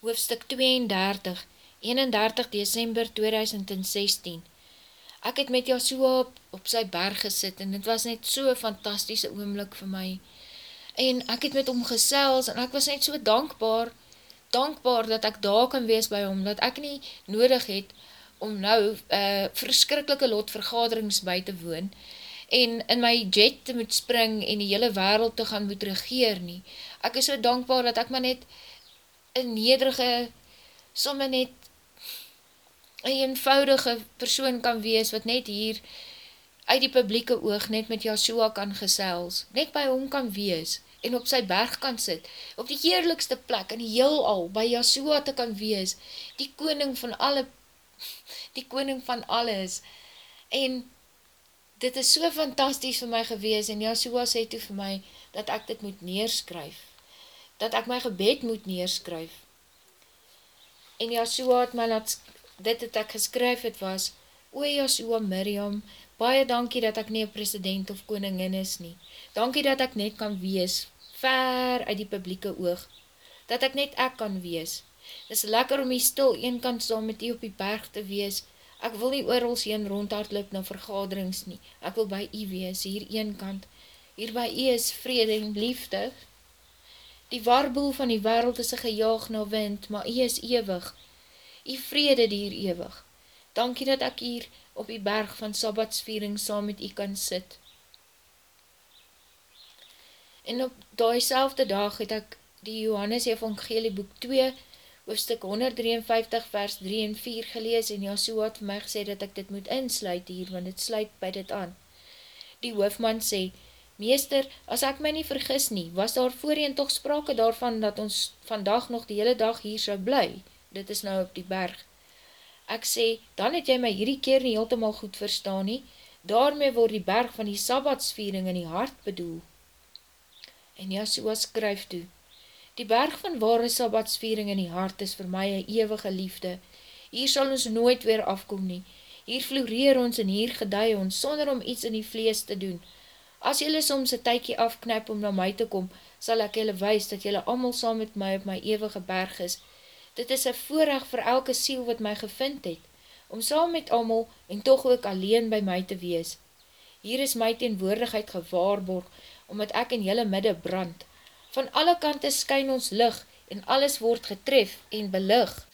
hoofstuk 32, 31 december 2016 Ek het met Joshua op, op sy berg gesit en het was net so fantastische oomlik vir my. En ek het met hom gesels en ek was net so dankbaar, dankbaar dat ek daar kan wees by hom, dat ek nie nodig het om nou uh, verskrikkelike lotvergaderings by te woon en in my jet te moet spring en die hele wereld te gaan moet regeer nie. Ek is so dankbaar dat ek maar net een nederige, somme net een eenvoudige persoon kan wees, wat net hier uit die publieke oog net met Joshua kan gesels, net by hom kan wees, en op sy berg kan sit, op die heerlikste plek, in die heel al, by Joshua te kan wees, die koning van alle, die koning van alles, en dit is so fantastisch vir my gewees, en Joshua sê toe vir my, dat ek dit moet neerskryf, dat ek my gebed moet neerskryf. En Joshua het my laat, dit het ek geskryf het was, O Joshua Miriam, baie dankie dat ek nie een president of koningin is nie. Dankie dat ek net kan wees, ver uit die publieke oog, dat ek net ek kan wees. Dis lekker om die stil een kant saam met die op die berg te wees, ek wil nie oorals heen rondhardloop na vergaderings nie, ek wil by u wees, hier een kant, hier by u is vrede en liefde, Die warboel van die wereld is een gejaag na wind, maar jy is ewig. Jy vrede dier ewig. Dankie dat ek hier op die berg van Sabbatsviering saam met jy kan sit. En op die selfde dag het ek die Johannes Evangelie boek 2, hoofstuk 153 vers 3 en 4 gelees en Joshua het vir my gesê dat ek dit moet insluit hier, want het sluit by dit aan. Die hoofman sê, Meester, as ek my nie vergis nie, was daar voorheen toch sprake daarvan dat ons vandag nog die hele dag hier sou bly? Dit is nou op die berg. Ek sê, dan het jy my hierdie keer nie heeltemaal goed verstaan nie, daarmee word die berg van die Sabbatsviering in die hart bedoel. En Jasua skryf toe, die berg van ware Sabbatsviering in die hart is vir my een eeuwige liefde. Hier sal ons nooit weer afkom nie. Hier floreer ons en hier gedei ons, sonder om iets in die vlees te doen, As jylle soms een tykie afknip om na my te kom, sal ek jylle wees dat jylle allemaal saam met my op my eeuwige berg is. Dit is een voorrecht vir elke siel wat my gevind het, om saam met allemaal en toch ook alleen by my te wees. Hier is my teenwoordigheid gewaarborg, omdat ek in jylle midde brand. Van alle kante skyn ons lig en alles word getref en belig.